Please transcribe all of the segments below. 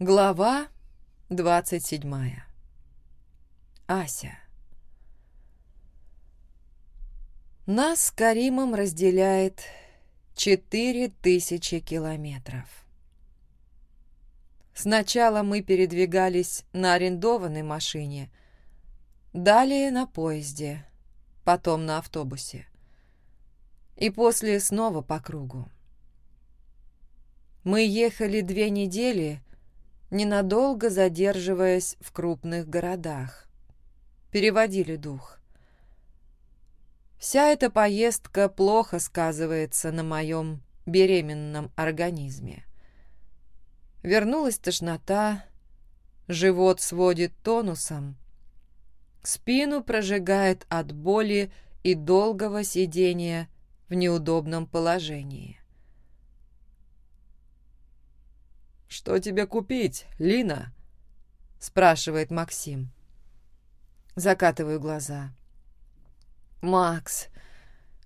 Глава двадцать седьмая. Ася. Нас с Каримом разделяет четыре тысячи километров. Сначала мы передвигались на арендованной машине, далее на поезде, потом на автобусе. И после снова по кругу. Мы ехали две недели, ненадолго задерживаясь в крупных городах. Переводили дух. Вся эта поездка плохо сказывается на моем беременном организме. Вернулась тошнота, живот сводит тонусом, спину прожигает от боли и долгого сидения в неудобном положении. «Что тебе купить, Лина?» — спрашивает Максим. Закатываю глаза. «Макс,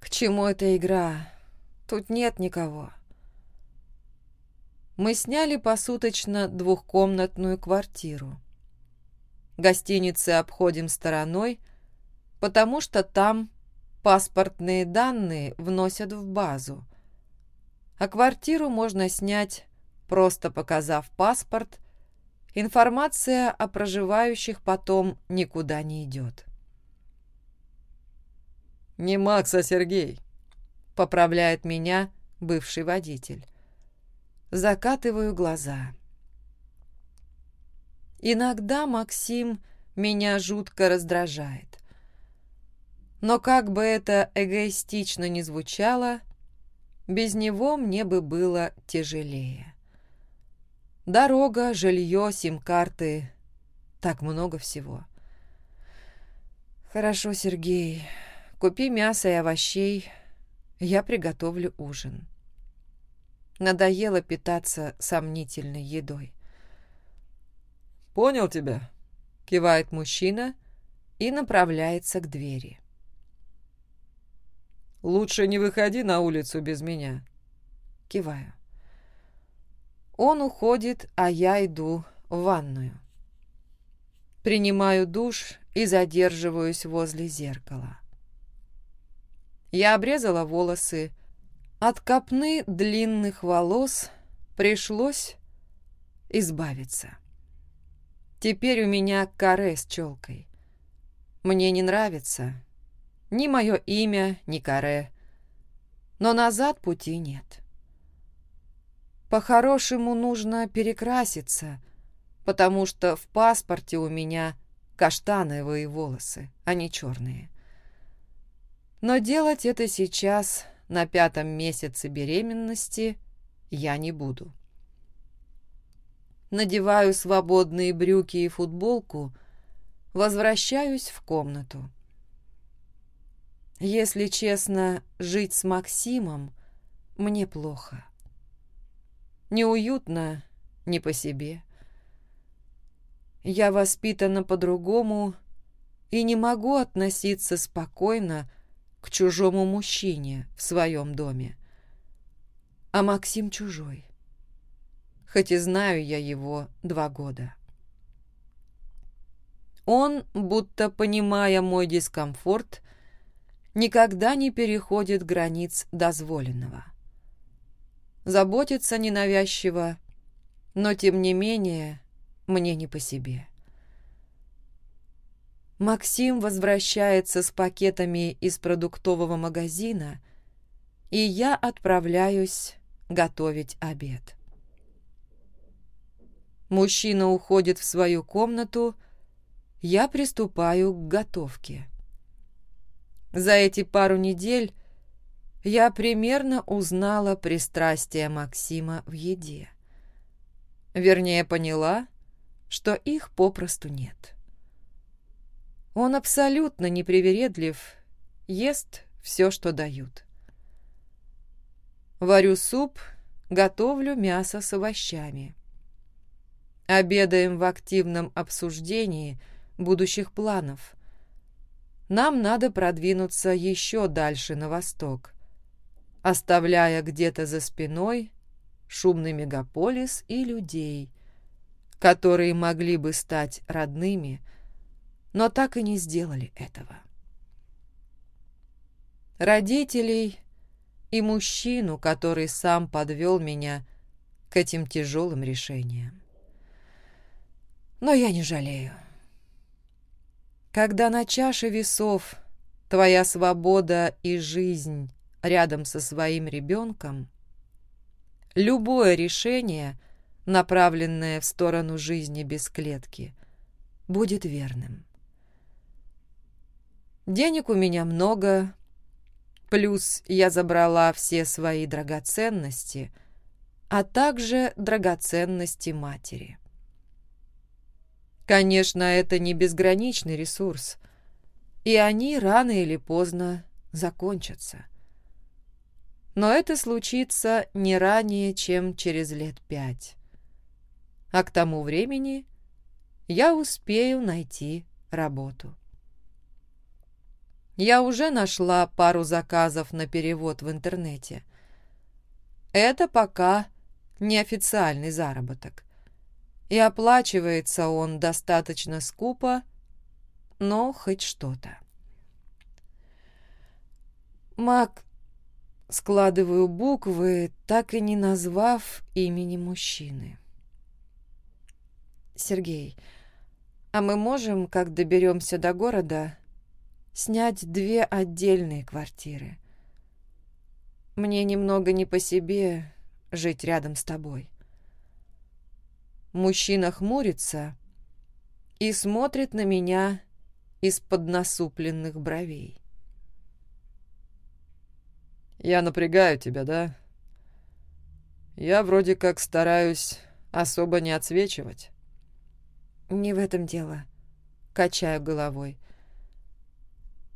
к чему эта игра? Тут нет никого». Мы сняли посуточно двухкомнатную квартиру. Гостиницы обходим стороной, потому что там паспортные данные вносят в базу, а квартиру можно снять Просто показав паспорт, информация о проживающих потом никуда не идет. «Не Макс, а Сергей», — поправляет меня бывший водитель. Закатываю глаза. Иногда Максим меня жутко раздражает. Но как бы это эгоистично ни звучало, без него мне бы было тяжелее. Дорога, жилье, сим-карты. Так много всего. Хорошо, Сергей. Купи мясо и овощей. Я приготовлю ужин. Надоело питаться сомнительной едой. «Понял тебя», — кивает мужчина и направляется к двери. «Лучше не выходи на улицу без меня», — киваю. Он уходит, а я иду в ванную. Принимаю душ и задерживаюсь возле зеркала. Я обрезала волосы. От копны длинных волос пришлось избавиться. Теперь у меня каре с челкой. Мне не нравится ни мое имя, ни каре. Но назад пути нет. По-хорошему нужно перекраситься, потому что в паспорте у меня каштановые волосы, а не черные. Но делать это сейчас, на пятом месяце беременности, я не буду. Надеваю свободные брюки и футболку, возвращаюсь в комнату. Если честно, жить с Максимом мне плохо. Неуютно, не по себе. Я воспитана по-другому и не могу относиться спокойно к чужому мужчине в своем доме. А Максим чужой. Хоть и знаю я его два года. Он, будто понимая мой дискомфорт, никогда не переходит границ дозволенного заботиться ненавязчиво, но тем не менее мне не по себе. Максим возвращается с пакетами из продуктового магазина, и я отправляюсь готовить обед. Мужчина уходит в свою комнату, я приступаю к готовке. За эти пару недель я примерно узнала пристрастие Максима в еде. Вернее, поняла, что их попросту нет. Он абсолютно непривередлив, ест все, что дают. Варю суп, готовлю мясо с овощами. Обедаем в активном обсуждении будущих планов. Нам надо продвинуться еще дальше на восток, оставляя где-то за спиной шумный мегаполис и людей, которые могли бы стать родными, но так и не сделали этого. Родителей и мужчину, который сам подвел меня к этим тяжелым решениям. Но я не жалею. Когда на чаше весов твоя свобода и жизнь рядом со своим ребенком, любое решение, направленное в сторону жизни без клетки, будет верным. Денег у меня много, плюс я забрала все свои драгоценности, а также драгоценности матери. Конечно, это не безграничный ресурс, и они рано или поздно закончатся. Но это случится не ранее, чем через лет пять. А к тому времени я успею найти работу. Я уже нашла пару заказов на перевод в интернете. Это пока неофициальный заработок и оплачивается он достаточно скупо, но хоть что-то. Мак, складываю буквы, так и не назвав имени мужчины. Сергей, а мы можем, как доберемся до города, снять две отдельные квартиры? Мне немного не по себе жить рядом с тобой. Мужчина хмурится и смотрит на меня из-под насупленных бровей. «Я напрягаю тебя, да? Я вроде как стараюсь особо не отсвечивать». «Не в этом дело», — качаю головой.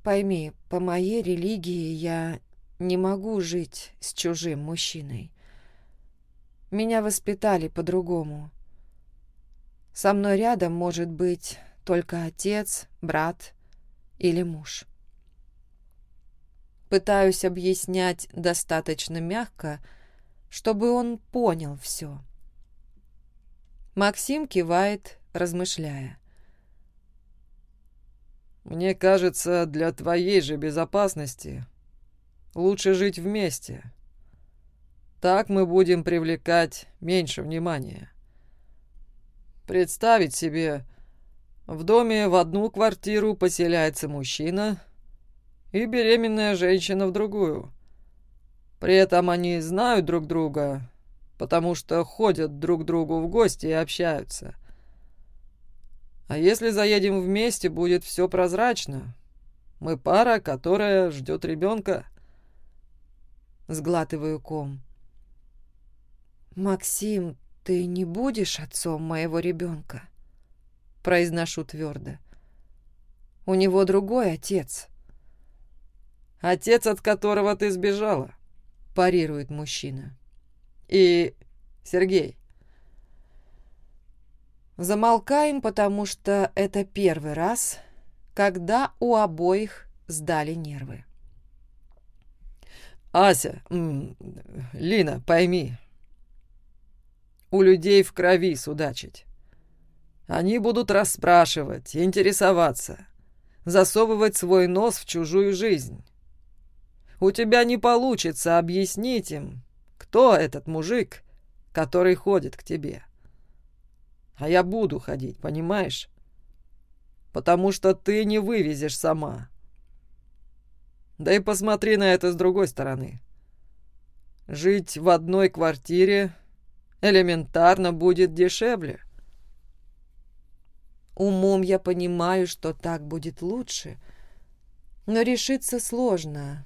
«Пойми, по моей религии я не могу жить с чужим мужчиной. Меня воспитали по-другому. Со мной рядом может быть только отец, брат или муж. Пытаюсь объяснять достаточно мягко, чтобы он понял все. Максим кивает, размышляя. «Мне кажется, для твоей же безопасности лучше жить вместе. Так мы будем привлекать меньше внимания». Представить себе, в доме в одну квартиру поселяется мужчина и беременная женщина в другую. При этом они знают друг друга, потому что ходят друг к другу в гости и общаются. А если заедем вместе, будет все прозрачно. Мы пара, которая ждет ребенка. Сглатываю ком. «Максим, ты не будешь отцом моего ребенка?» Произношу твердо. «У него другой отец». «Отец, от которого ты сбежала», — парирует мужчина. «И Сергей». Замолкаем, потому что это первый раз, когда у обоих сдали нервы. «Ася, Лина, пойми, у людей в крови судачить. Они будут расспрашивать, интересоваться, засовывать свой нос в чужую жизнь. У тебя не получится объяснить им, кто этот мужик, который ходит к тебе. А я буду ходить, понимаешь? Потому что ты не вывезешь сама. Да и посмотри на это с другой стороны. Жить в одной квартире элементарно будет дешевле. Умом я понимаю, что так будет лучше, но решиться сложно.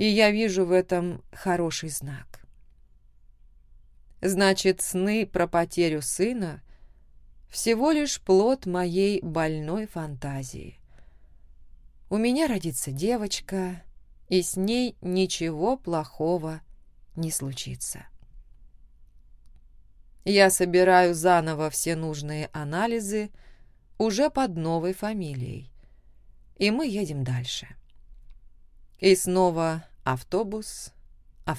Это все-таки неестественно. Хорошо. Просто отвечаю, сдаваясь. Потому что Максим прав. Мы задерживаемся в городе на пару дней. Я делаю скрининг в поликлинике объясняю, что якобы пропустила его. Теперь уже другой врач говорит мне, что будет девочка. И я вижу в этом хороший знак. Значит, сны про потерю сына всего лишь плод моей больной фантазии. У меня родится девочка, и с ней ничего плохого не случится. Я собираю заново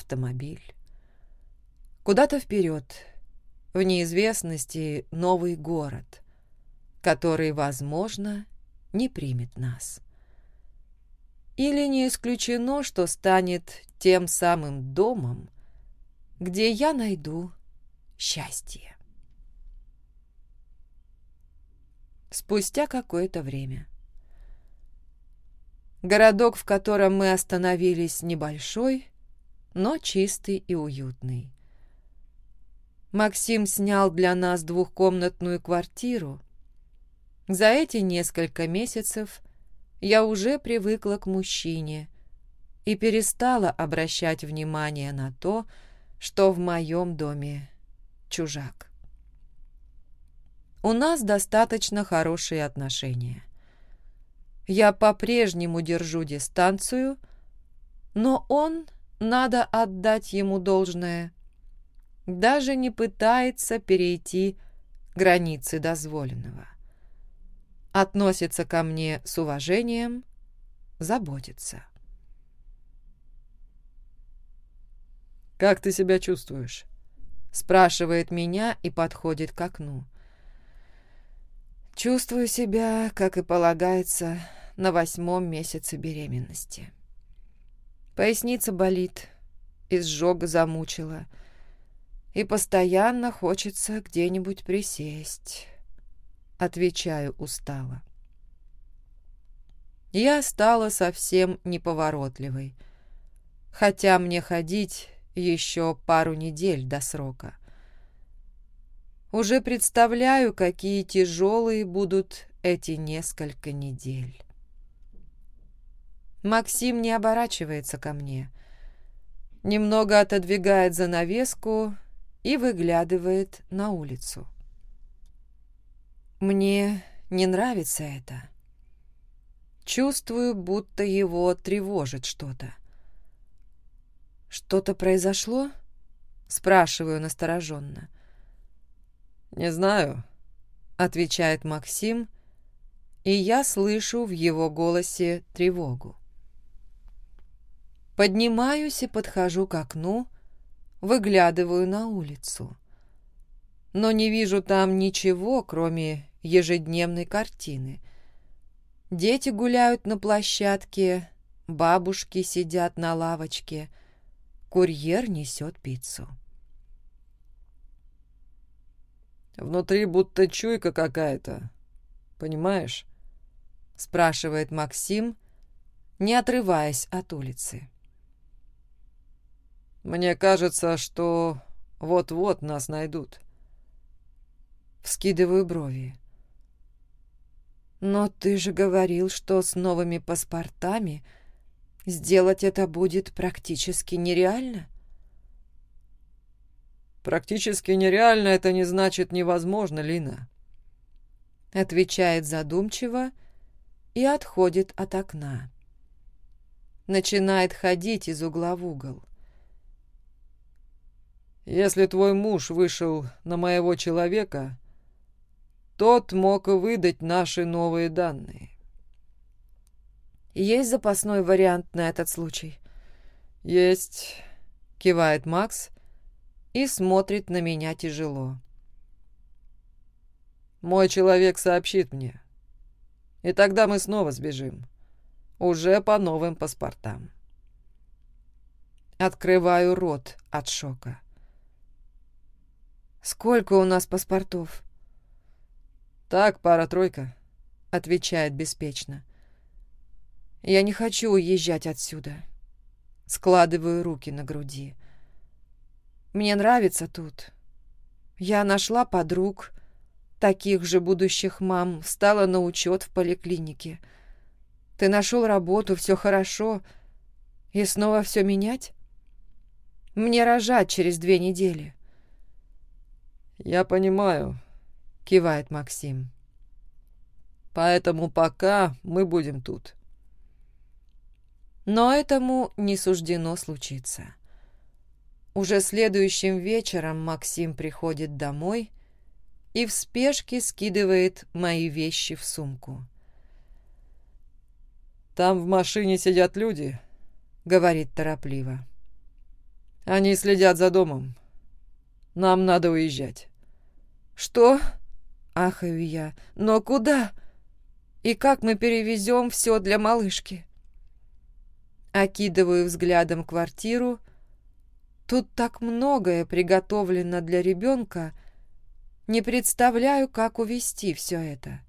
все нужные анализы уже под новой фамилией, и мы едем дальше. И снова автобус, автомобиль. Куда-то вперед, в неизвестности новый город, который, возможно, не примет нас. Или не исключено, что станет тем самым домом, где я найду счастье. Спустя какое-то время. Городок, в котором мы остановились, небольшой, но чистый и уютный. Максим снял для нас двухкомнатную квартиру. За эти несколько месяцев я уже привыкла к мужчине и перестала обращать внимание на то, что в моем доме чужак. У нас достаточно хорошие отношения. Я по-прежнему держу дистанцию, но он, надо отдать ему должное, даже не пытается перейти границы дозволенного. Относится ко мне с уважением, заботится. «Как ты себя чувствуешь?» спрашивает меня и подходит к окну. Чувствую себя, как и полагается, на восьмом месяце беременности. Поясница болит, изжога замучила, и постоянно хочется где-нибудь присесть. Отвечаю устало. Я стала совсем неповоротливой, хотя мне ходить еще пару недель до срока. Уже представляю, какие тяжелые будут эти несколько недель. Максим не оборачивается ко мне. Немного отодвигает занавеску и выглядывает на улицу. Мне не нравится это. Чувствую, будто его тревожит что-то. «Что-то произошло?» — спрашиваю настороженно. «Не знаю», — отвечает Максим, и я слышу в его голосе тревогу. Поднимаюсь и подхожу к окну, выглядываю на улицу. Но не вижу там ничего, кроме ежедневной картины. Дети гуляют на площадке, бабушки сидят на лавочке — Курьер несет пиццу. «Внутри будто чуйка какая-то, понимаешь?» спрашивает Максим, не отрываясь от улицы. Мне кажется, что вот-вот нас найдут. Вскидываю брови. Но ты же говорил, что с новыми паспортами сделать это будет практически нереально. Практически нереально это не значит невозможно, Лина. Отвечает задумчиво и отходит от окна. Начинает ходить из угла в угол. Если твой муж вышел на моего человека, тот мог выдать наши новые данные. Есть запасной вариант на этот случай? Есть, кивает Макс и смотрит на меня тяжело. Мой человек сообщит мне. И тогда мы снова сбежим. Уже по новым паспортам. Открываю рот от шока. Сколько у нас паспортов?» «Так, пара-тройка», — отвечает беспечно. «Я не хочу уезжать отсюда». Складываю руки на груди. «Мне нравится тут. Я нашла подруг, таких же будущих мам, стала на учет в поликлинике. Ты нашел работу, все хорошо. И снова все менять? Мне рожать через две недели». «Я понимаю», — кивает Максим. «Поэтому пока мы будем тут». Но этому не суждено случиться. Уже следующим вечером Максим приходит домой и в спешке скидывает мои вещи в сумку. «Там в машине сидят люди», — говорит торопливо. «Они следят за домом. Нам надо уезжать». «Что?» — ахаю я. «Но куда? И как мы перевезем все для малышки?» Окидываю взглядом квартиру. Тут так многое приготовлено для ребенка. Не представляю, как увести все это.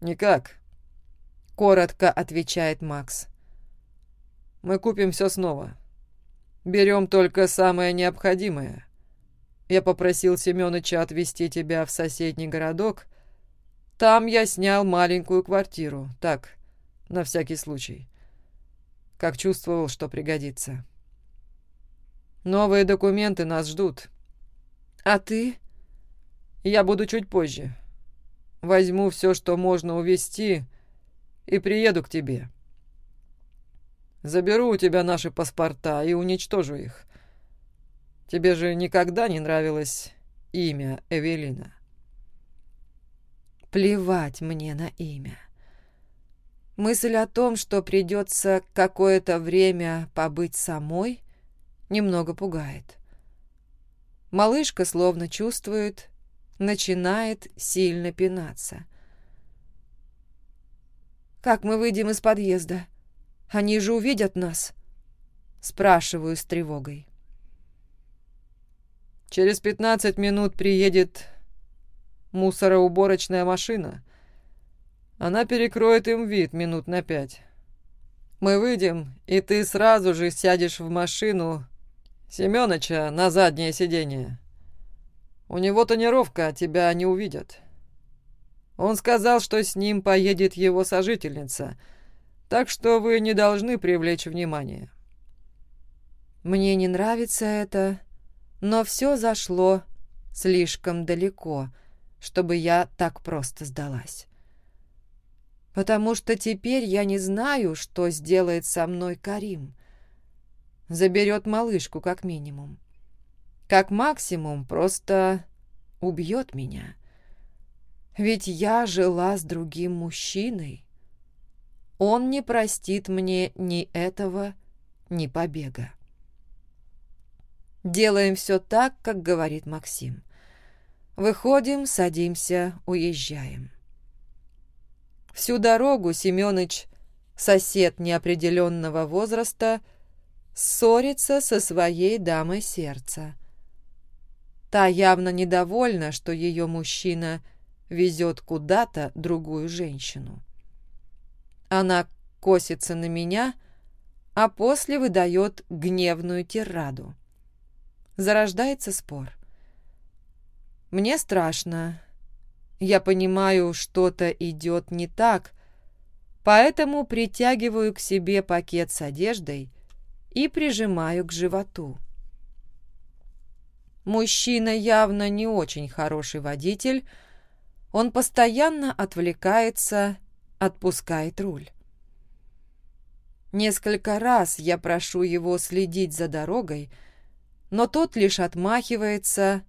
«Никак», — коротко отвечает Макс. «Мы купим все снова. Берем только самое необходимое. Я попросил Семёныча отвезти тебя в соседний городок. Там я снял маленькую квартиру. Так, на всякий случай. Как чувствовал, что пригодится. Новые документы нас ждут. А ты? Я буду чуть позже. Возьму все, что можно увезти, и приеду к тебе. Заберу у тебя наши паспорта и уничтожу их. Тебе же никогда не нравилось имя Эвелина. Плевать мне на имя. Мысль о том, что придется какое-то время побыть самой, немного пугает. Малышка словно чувствует, начинает сильно пинаться. «Как мы выйдем из подъезда? Они же увидят нас?» Спрашиваю с тревогой. Через 15 минут приедет мусороуборочная машина. Она перекроет им вид минут на пять. Мы выйдем, и ты сразу же сядешь в машину Семёныча на заднее сиденье. У него тонировка, а тебя не увидят. Он сказал, что с ним поедет его сожительница, так что вы не должны привлечь внимание. Мне не нравится это, но все зашло слишком далеко, чтобы я так просто сдалась. Потому что теперь я не знаю, что сделает со мной Карим. Заберет малышку, как минимум. Как максимум, просто убьет меня. Ведь я жила с другим мужчиной. Он не простит мне ни этого, ни побега. Делаем все так, как говорит Максим. Выходим, садимся, уезжаем. Всю дорогу Семёныч, сосед неопределенного возраста, ссорится со своей дамой сердца. Та явно недовольна, что ее мужчина везет куда-то другую женщину. Она косится на меня, а после выдает гневную тираду. Зарождается спор. Мне страшно, я понимаю, что-то идет не так, поэтому притягиваю к себе пакет с одеждой и прижимаю к животу. Мужчина явно не очень хороший водитель, он постоянно отвлекается, отпускает руль. Несколько раз я прошу его следить за дорогой, но тот лишь отмахивается,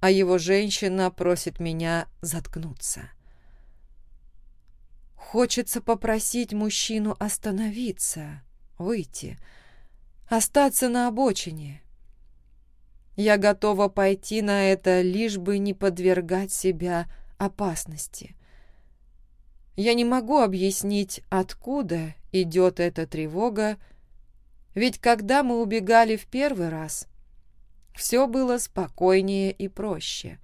а его женщина просит меня заткнуться. Хочется попросить мужчину остановиться, выйти, остаться на обочине. Я готова пойти на это, лишь бы не подвергать себя опасности. Я не могу объяснить, откуда идет эта тревога, ведь когда мы убегали в первый раз, все было спокойнее и проще.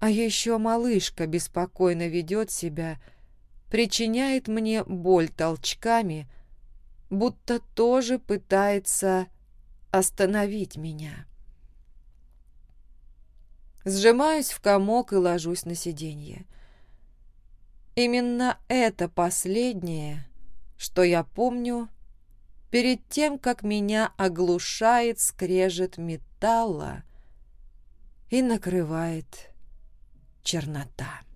А еще малышка беспокойно ведет себя, причиняет мне боль толчками, будто тоже пытается остановить меня. Сжимаюсь в комок и ложусь на сиденье. Именно это последнее, что я помню перед тем, как меня оглушает скрежет металла и накрывает чернота.